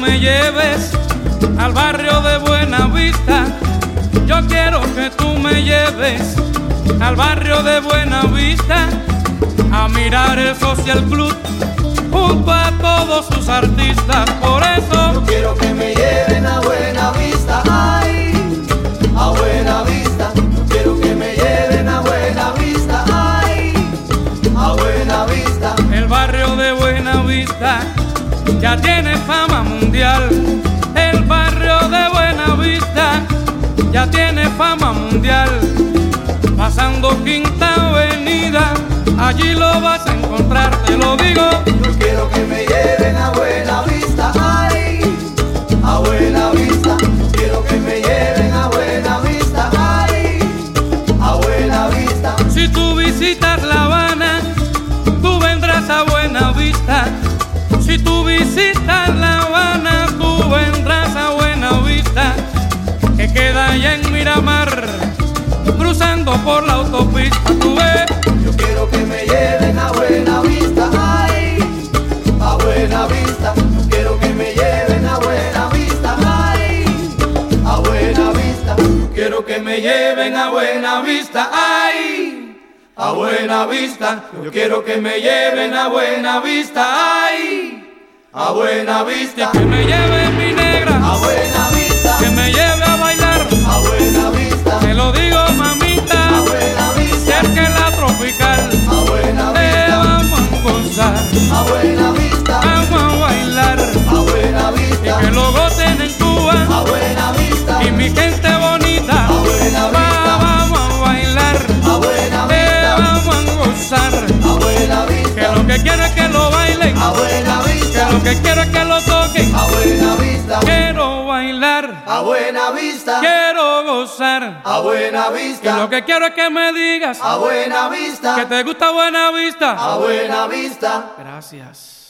me lleves al barrio de Buena Vista. Yo quiero que tú me lleves al barrio de Buena Vista a mirar el Social Club junto a todos sus artistas. Por eso yo quiero que me lleven a Buena Vista. Ay, a Buena Vista. Yo quiero que me lleven a Buena Vista. Ay, a Buena Vista. El barrio de Buena Vista ya tiene fama mundial. El barrio de Buena Vista ya tiene fama mundial. Pasando Quinta Avenida, allí lo vas a encontrar, te lo digo. Yo quiero que me lleven a Buena allá en Miramar, cruzando por la autopista. Tú ves, Yo quiero que me lleven a Buena Vista, ay, a Buena Vista. Yo quiero que me lleven a Buena Vista, ay, a Buena Vista. Yo quiero que me lleven a Buena Vista, ay, a Buena Vista. Yo quiero que me lleven a Buena Vista, ay, a Buena Vista. que me lleve mi negra, A Buena a Buena Vista, vamos a bailar. a Buena Vista, Que lo gocen en Cuba. a Buena Vista, Y mi gente bonita, A buena va, vista. vamos a bailar, a Buena Vista, vamos a gozar. a Buena Que Vista, lo que quiero es que lo bailen, a Buena que Vista, lo que quiero es que lo toquen. a Buena Vista, bailar, a Buena Vista, quiero gozar. a Buena Que lo Vista, que quiero es que me digas a Buena que Vista, te gusta Buena Vista. a Buena Vista. Gracias.